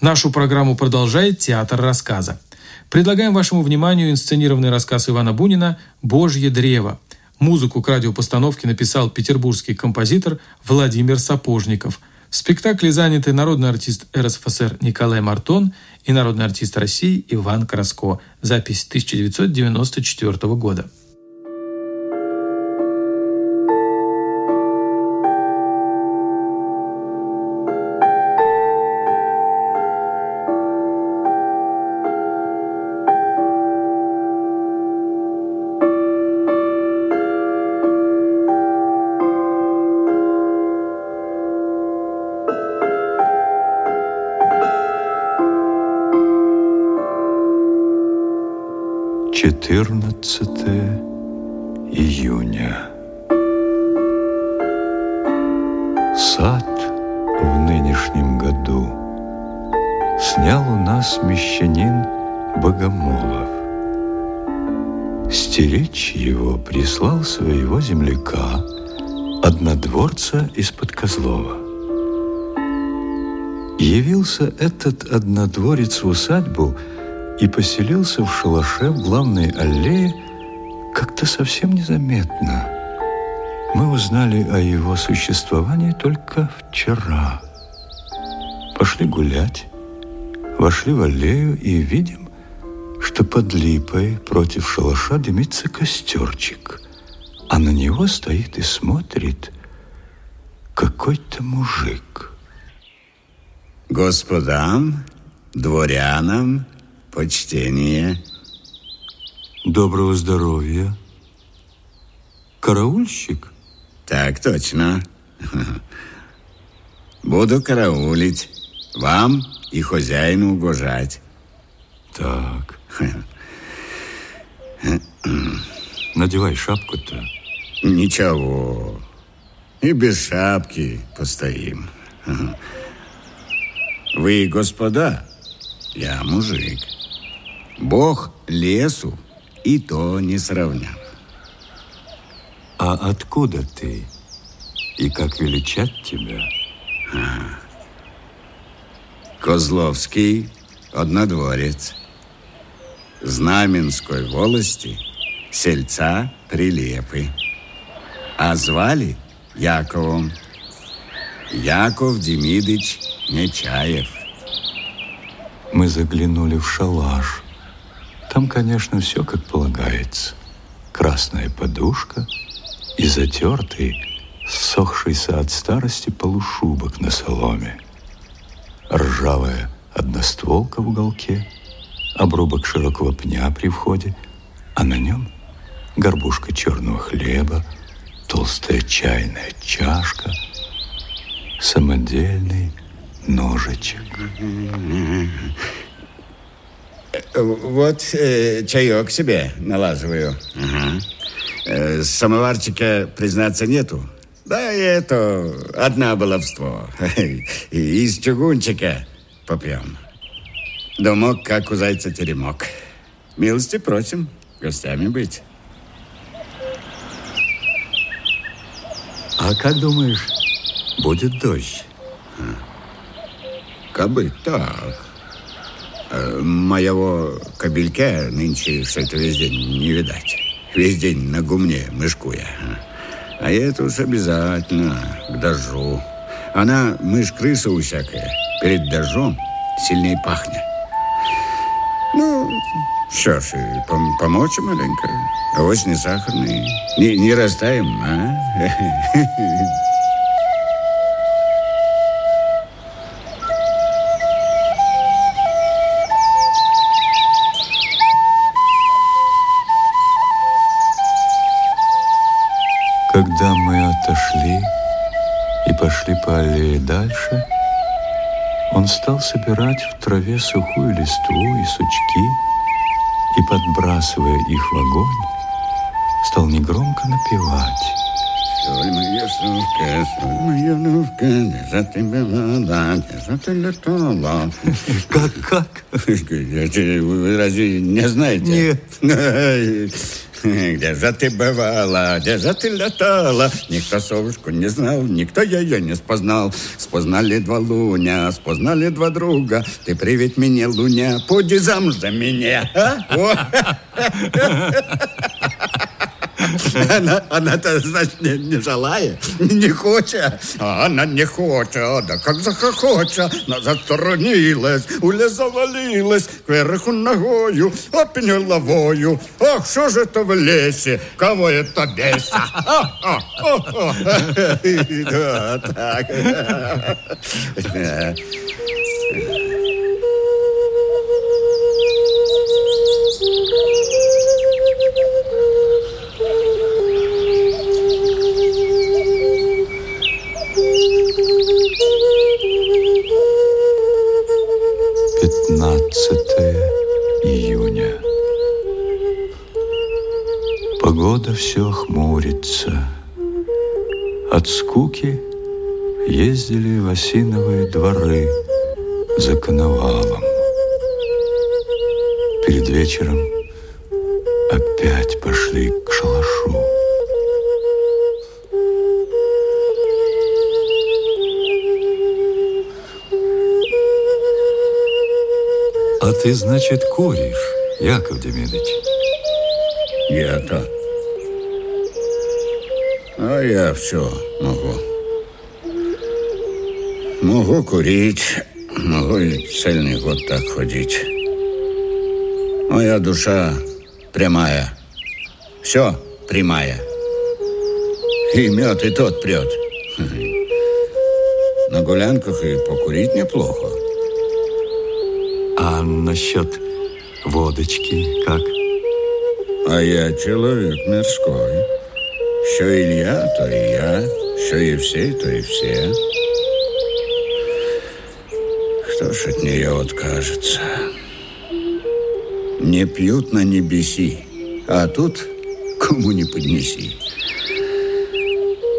Нашу программу продолжает театр рассказа. Предлагаем вашему вниманию инсценированный рассказ Ивана Бунина «Божье древо». Музыку к радиопостановке написал петербургский композитор Владимир Сапожников. В спектакле заняты народный артист РСФСР Николай Мартон и народный артист России Иван Краско. Запись 1994 года. Четырнадцатое июня. Сад в нынешнем году снял у нас мещанин Богомолов. Стеречь его прислал своего земляка, однодворца из-под Козлова. Явился этот однодворец в усадьбу – и поселился в шалаше в главной аллее как-то совсем незаметно. Мы узнали о его существовании только вчера. Пошли гулять, вошли в аллею и видим, что под липой против шалаша дымится костерчик, а на него стоит и смотрит какой-то мужик. Господам, дворянам, Почтение. Доброго здоровья. Караульщик? Так точно. Буду караулить. Вам и хозяину угожать. Так. Надевай шапку-то. Ничего. И без шапки постоим. Вы господа, я мужик. Бог лесу и то не сравнят. А откуда ты? И как величать тебя? А. Козловский, однодворец. Знаменской волости, сельца Прилепы. А звали Яковом. Яков Демидыч Нечаев. Мы заглянули в шалаш – там, конечно, все как полагается. Красная подушка и затертый, сохшийся от старости полушубок на соломе. Ржавая одностволка в уголке, обрубок широкого пня при входе, а на нем горбушка черного хлеба, толстая чайная чашка, самодельный ножичек. Вот э, чаек себе налаживаю. Ага. Э, самоварчика, признаться, нету. Да, и это одна баловство. Из чугунчика попьем. Домок, как у зайца теремок. Милости просим гостями быть. А как думаешь, будет дождь? Кабы так. Э, моего кобелька нынче что-то весь день не видать. Весь день на гумне мышкуя. А это уж обязательно к дождю. Она, мышь-крыса усякая, перед дождем сильнее пахнет. Ну, что ж, пом помочь маленько. Авось не сахарный. Не, не растаем, а? отошли и пошли по аллее дальше, он стал собирать в траве сухую листву и сучки и, подбрасывая их в огонь, стал негромко напевать. Соль моя сушка, соль моя нушка, за тебя вода, за тебя тола. Как, как? Вы разве не знаете? Нет. Где же ты бывала, где же ты летала? Никто совушку не знал, никто ее не спознал. Спознали два луня, спознали два друга. Ты привет мне, луня, поди замуж за меня. А? Она, она-то, значит, не, не желає, не хочет. А вона не хочет, да как захохоче, Она засторонілась, улезавалилась кверху ногою, опінь головою. Ох, что же это в лесе, кого это беса? Так. 15 июня. Погода все хмурится. От скуки ездили в осиновые дворы за коновалом. Перед вечером – ты, значит, куришь, Яков Демидович? Я-то. А я все могу. Могу курить, могу и цельный год так ходить. Моя душа прямая. Все прямая. И мед и тот прет. На гулянках и покурить неплохо. А насчет водочки как? А я человек мирской. Что Илья, то и я. Что Евсей, то и все. Кто ж от нее откажется? Не пьют на небеси, а тут кому не поднеси.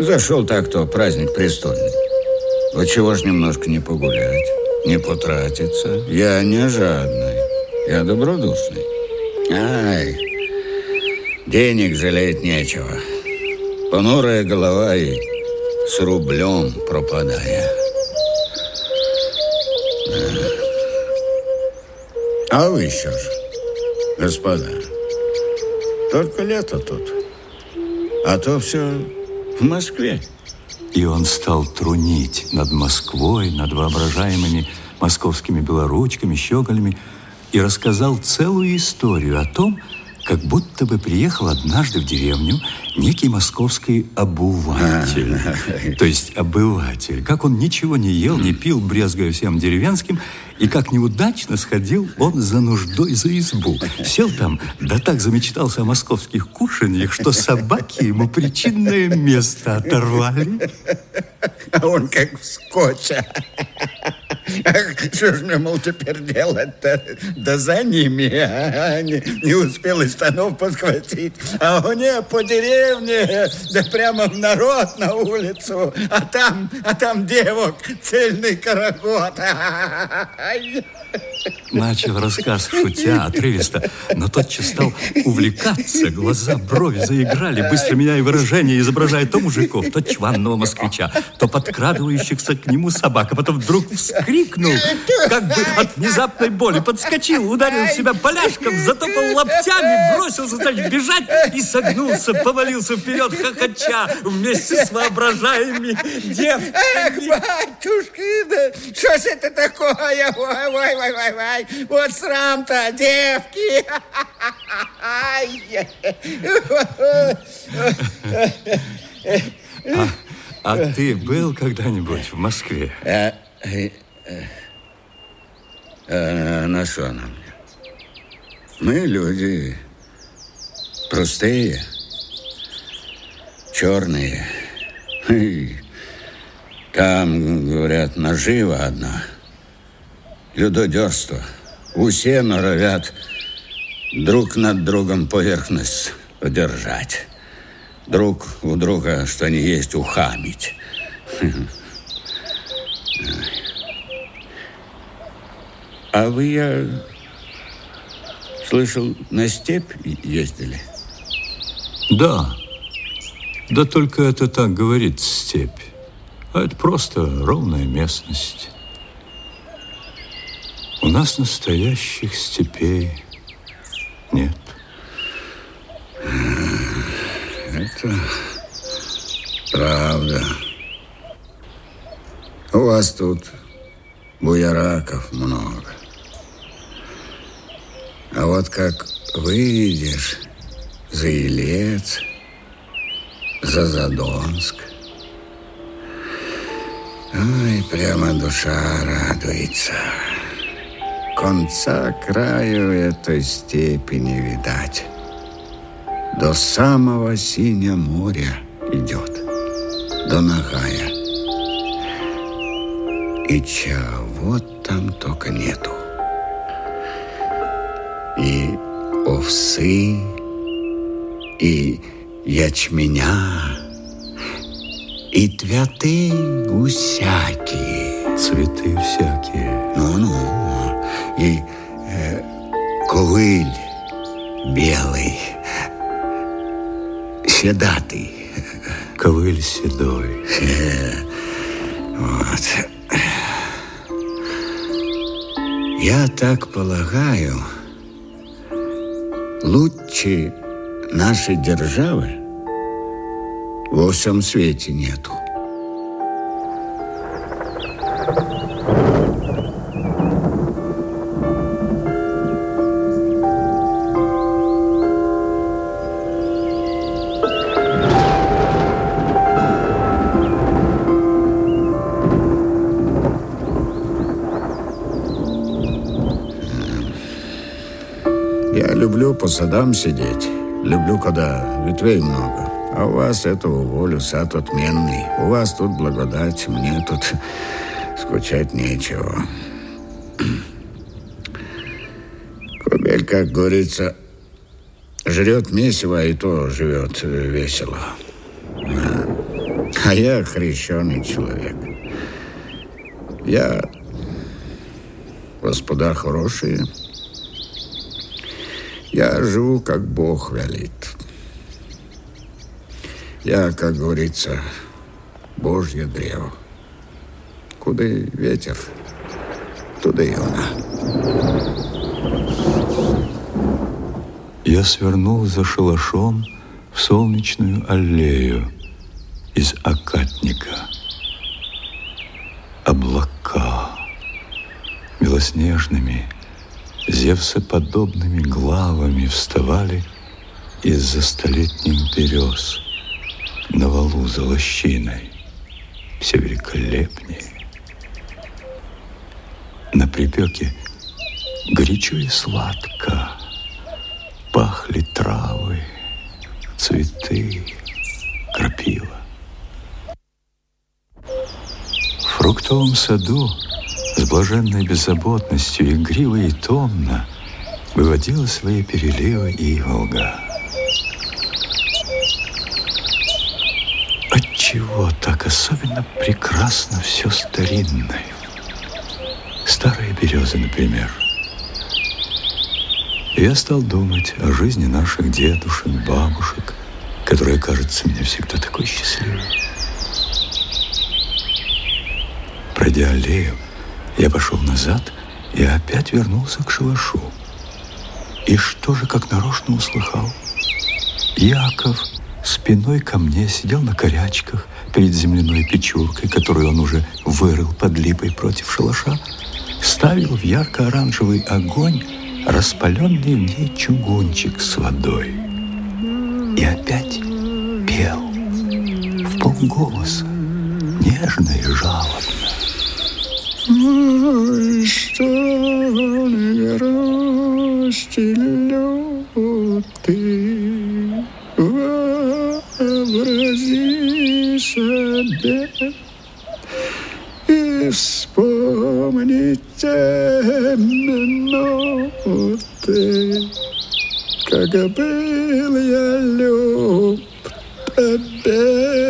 Зашел так-то праздник престольный. Вот чего ж немножко не погулять, не потратиться. Я не жадный, я добродушный. Ай, денег жалеть нечего. Понурая голова и с рублем пропадая. А вы еще же, господа, только лето тут. А то все в Москве. И он стал трунить над Москвой, над воображаемыми московскими белоручками, щеголями, и рассказал целую историю о том, как будто бы приехал однажды в деревню некий московский обуватель, то есть обыватель. Как он ничего не ел, не пил, брезгая всем деревенским, и как неудачно сходил он за нуждой за избу. Сел там, да так замечтался о московских кушаньях, что собаки ему причинное место оторвали. А он как вскоча. Что ж мне, мол, теперь делать-то? Да за ними, а? не, не успел из штанов подхватить. А у нее по деревне, да прямо в народ на улицу. А там, а там девок цельный карагод. Начал рассказ, шутя, отрывисто, но тотчас стал увлекаться. Глаза, брови заиграли, быстро меняя выражение, изображая то мужиков, то чванного москвича, то подкрадывающихся к нему собак, а потом вдруг вскрикнул, как бы от внезапной боли, подскочил, ударил себя поляшком, затопал локтями, бросился, значит, бежать и согнулся, повалился вперед, хохоча, вместе с воображаемыми девками. Эх, батюшки, да что ж это такое? Ой, ой, ой, ой, ой. Вот срам-то, девки. А, а ты был когда-нибудь в Москве? А, на что она мне? Мы люди простые, черные. Там, говорят, нажива одна – людодерство. Усе норовят друг над другом поверхность удержать. Друг у друга, что они есть, ухамить. А вы, я слышал, на степь ездили? Да, да только это так говорит степь. А это просто ровная местность. У нас настоящих степей нет. Это правда. У вас тут буяраков много. А вот как выйдешь за Елец, за Задонск, ой, прямо душа радуется. Конца краю этой степи не видать. До самого синего моря идет, до Нагая. И чего там только нету. И овсы, и ячменя, и цветы усякие. Цветы всякие. Ну-ну, и э, ковыль белый, седатый. Ковыль седой. Вот. Я так полагаю, лучше нашей державы во всем свете нету. Люблю по садам сидеть. Люблю, когда ветвей много. А у вас этого волю, сад отменный. У вас тут благодать, мне тут скучать нечего. Кобель, как говорится, жрет месиво, и то живет весело. Да. А я хрещеный человек. Я господа хорошие. Я живу, как Бог велит. Я, как говорится, Божье древо. Куда ветер, туда и она. Я свернул за шалашом в солнечную аллею из окатника. Облака белоснежными, зевсоподобными главами вставали из-за столетних берез на валу за лощиной, все великолепнее. На припеке горячо и сладко пахли травы, цветы, крапива. В фруктовом саду с блаженной беззаботностью игриво и томно выводила свои переливы Иволга. Отчего так особенно прекрасно все старинное? Старые березы, например. И я стал думать о жизни наших дедушек, бабушек, которая кажется мне всегда такой счастливой. Пройдя аллею, я пошел назад и опять вернулся к шалашу. И что же, как нарочно услыхал? Яков спиной ко мне сидел на корячках перед земляной печуркой, которую он уже вырыл под липой против шалаша, ставил в ярко-оранжевый огонь распаленный в ней чугунчик с водой. И опять пел в полголоса, нежно и жалобно. Что не грусти люты, вообрази себе и вспомните минуты, как был я люб тебе.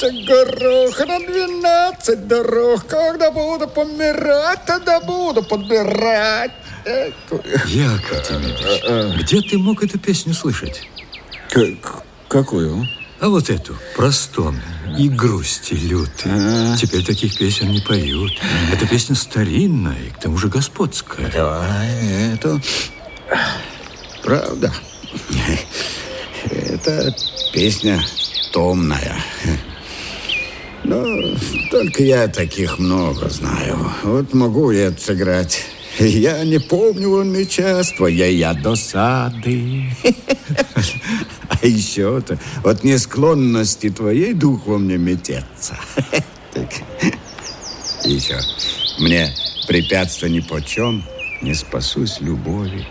Куча гороха на двенадцать дорог. Когда буду помирать, тогда буду подбирать. Яков Демидович, где ты мог эту песню слышать? Как, какую? А вот эту, про стон и грусти лютые. А. Теперь таких песен не поют. Эта песня старинная и к тому же господская. Давай эту. Правда. Это песня томная. Но только я таких много знаю. Вот могу я это сыграть. Я не помню он час твоей я досады. А еще-то от несклонности твоей дух во мне метется. Так. Еще. Мне препятствия ни по чем, не спасусь любовью.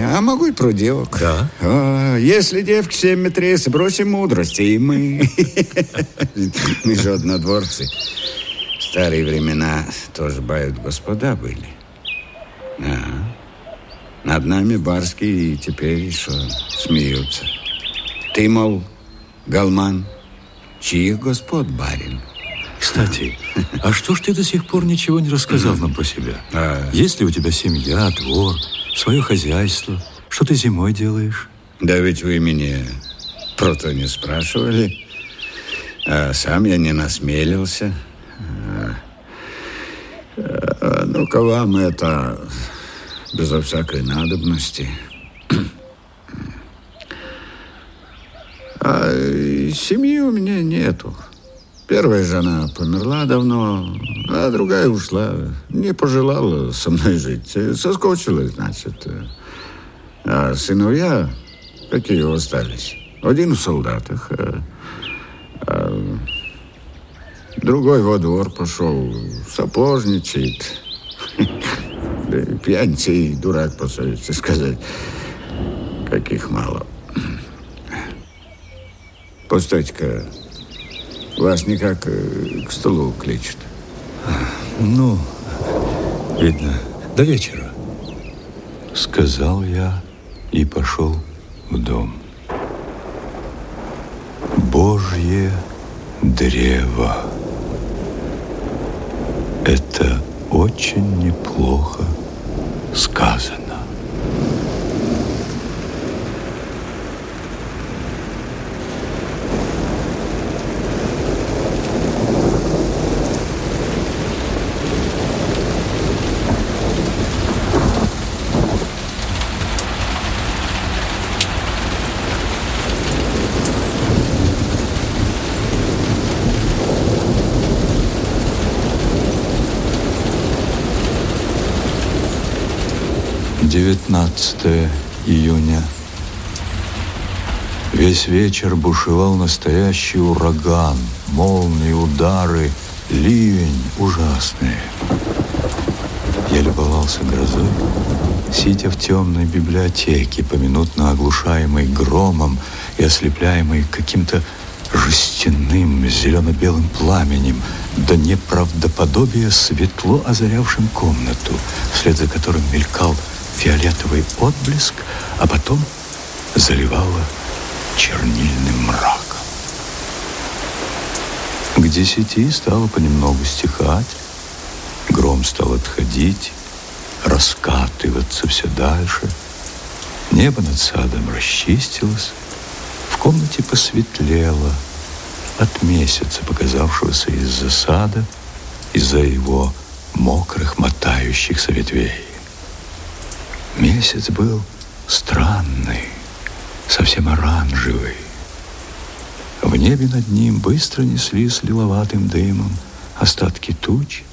А могу и про девок. Да. А, если девки семь метрей, сбросим мудрости, и мы... Мы же однодворцы. Старые времена тоже бают господа были. Да. Над нами барские и теперь еще смеются. Ты, мол, галман, чьих господ барин? Кстати, а что ж ты до сих пор ничего не рассказал нам про себя? А... Есть ли у тебя семья, двор, свое хозяйство? Что ты зимой делаешь? Да ведь вы меня про то не спрашивали. А сам я не насмелился. А, а, ну-ка вам это безо всякой надобности. А семьи у меня нету. Первая жена померла давно, а другая ушла. Не пожелала со мной жить. Соскочила, значит. А сыновья, какие остались? Один в солдатах, а, а другой во двор пошел, сапожничает. Пьяница и дурак, по совести сказать. Каких мало. Постойте-ка, вас никак э, к столу кличут. Ну, видно, до вечера. Сказал я и пошел в дом. Божье древо. Это очень неплохо сказано. Июня. Весь вечер бушевал настоящий ураган, молнии, удары, ливень ужасный. Я любовался грозой, сидя в темной библиотеке, поминутно оглушаемой громом и ослепляемой каким-то жестяным зелено-белым пламенем, до неправдоподобия светло озарявшим комнату, вслед за которым мелькал фиолетовый отблеск, а потом заливало чернильным мраком. К десяти стало понемногу стихать, гром стал отходить, раскатываться все дальше. Небо над садом расчистилось, в комнате посветлело от месяца, показавшегося из-за сада, из-за его мокрых, мотающихся ветвей. Месяц был странный, совсем оранжевый. В небе над ним быстро неслись лиловатым дымом остатки туч.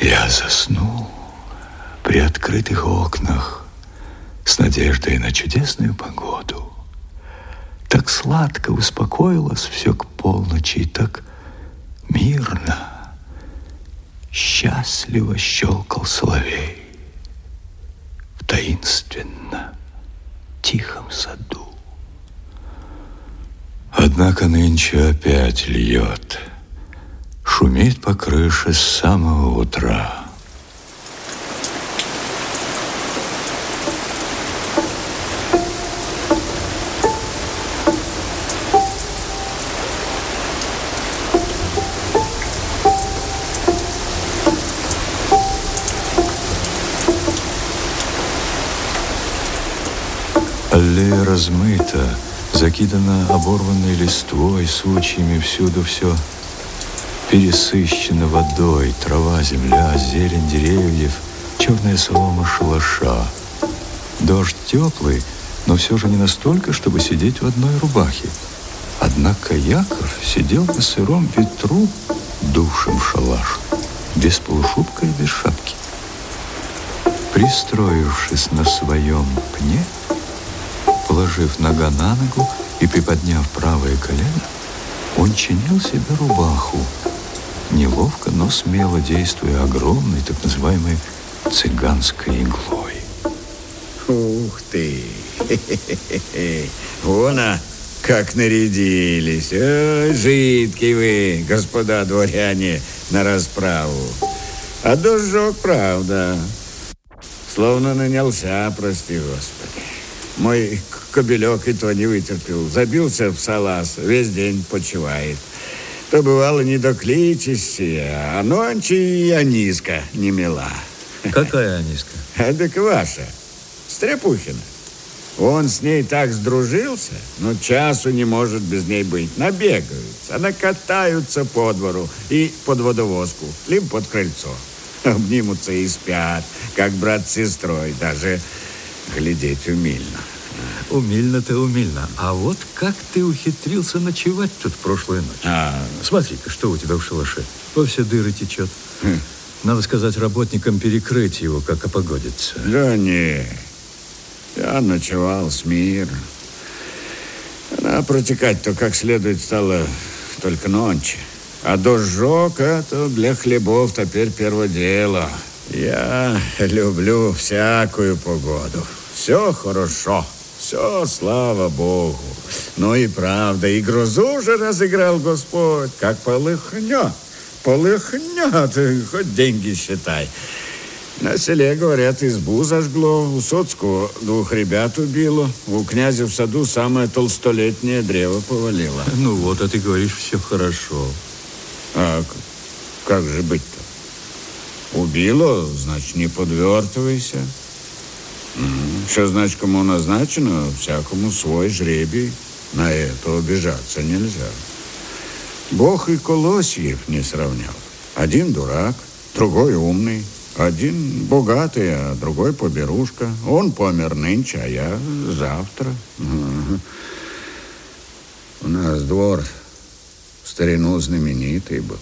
Я заснул при открытых окнах с надеждой на чудесную погоду. Так сладко успокоилось все к полночи, и так мирно, счастливо щелкал соловей таинственно тихом саду. Однако нынче опять льет, шумит по крыше с самого утра. Аллея размыта, закидана оборванной листвой, сучьями, всюду все пересыщено водой, трава, земля, зелень деревьев, черная солома шалаша. Дождь теплый, но все же не настолько, чтобы сидеть в одной рубахе. Однако Яков сидел на сыром ветру, душем шалаш, без полушубка и без шапки. Пристроившись на своем пне, положив нога на ногу и приподняв правое колено, он чинил себе рубаху, неловко, но смело действуя огромной, так называемой цыганской иглой. Ух ты! Вон, а, как нарядились. Ой, жидкие вы, господа дворяне, на расправу. А дожжок, правда, словно нанялся, прости господи. Мой кобелек и то не вытерпел. Забился в салаз, весь день почивает. То бывало не докличешься, а ночи и Аниска не мила. Какая Аниска? А так ваша, Стряпухина. Он с ней так сдружился, но часу не может без ней быть. Набегаются, накатаются по двору и под водовозку, либо под крыльцо. Обнимутся и спят, как брат с сестрой, даже глядеть умильно. Умильно-то умильно. А вот как ты ухитрился ночевать тут прошлую ночь? А... Смотри-ка, что у тебя в шалаше? Во все дыры течет. Хм. Надо сказать работникам перекрыть его, как опогодится. Да не, я ночевал с миром. Она протекать-то как следует стала только ночи. А дожжок это для хлебов теперь первое дело. Я люблю всякую погоду. Все хорошо. Все, слава Богу. Но и правда, и грозу же разыграл Господь, как полыхнет. Полыхнет, хоть деньги считай. На селе, говорят, избу зажгло, у Соцкого двух ребят убило, у князя в саду самое толстолетнее древо повалило. Ну вот, а ты говоришь, все хорошо. А как же быть-то? Убило, значит, не подвертывайся. Что значит, кому назначено, всякому свой жребий. На это обижаться нельзя. Бог и Колосьев не сравнял. Один дурак, другой умный. Один богатый, а другой поберушка. Он помер нынче, а я завтра. У нас двор в старину знаменитый был.